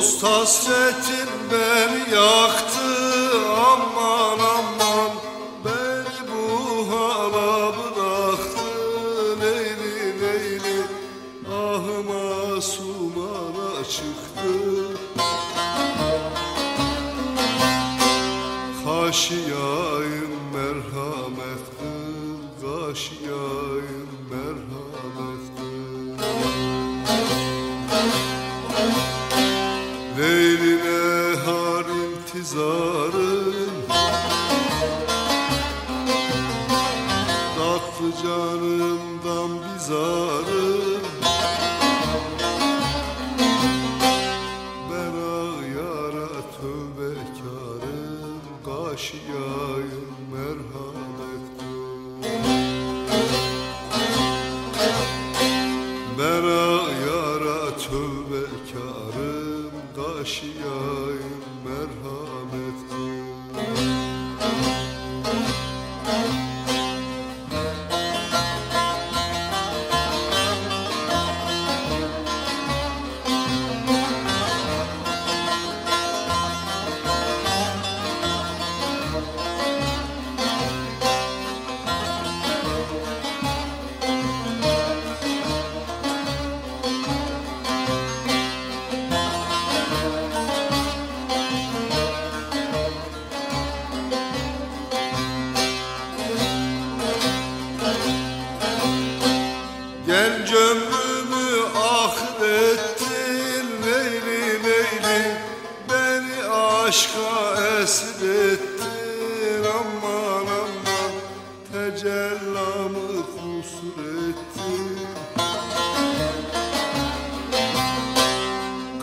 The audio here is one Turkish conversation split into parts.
Dost hasretin beni yaktı aman aman. Beni bu hala bıraktı Leyli Leyli Ahıma sumana çıktı Kaşıyayım merhamet kıl Kaşıyayım merhamet intizarım Tatlı canımdan bizarım. Ben ağyara tövbekarım Kaşıyayım merhamet Kaşıyayım merhamet Leyli Beni aşka esir ettin Aman aman Tecellamı kusur ettin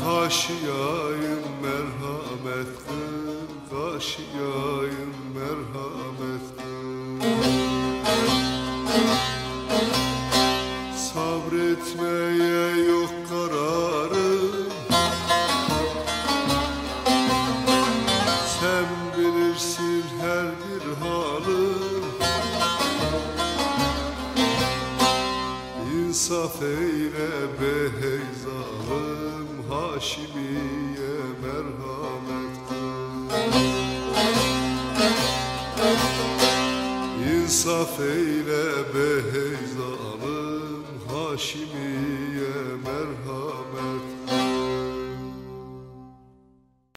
Kaşıyayım merhamet kıl Kaşıyayım merhamet kıl Sabretmeye İnsaf eyle be hey Haşimiye merhamet. İnsaf eyle be hey Haşimiye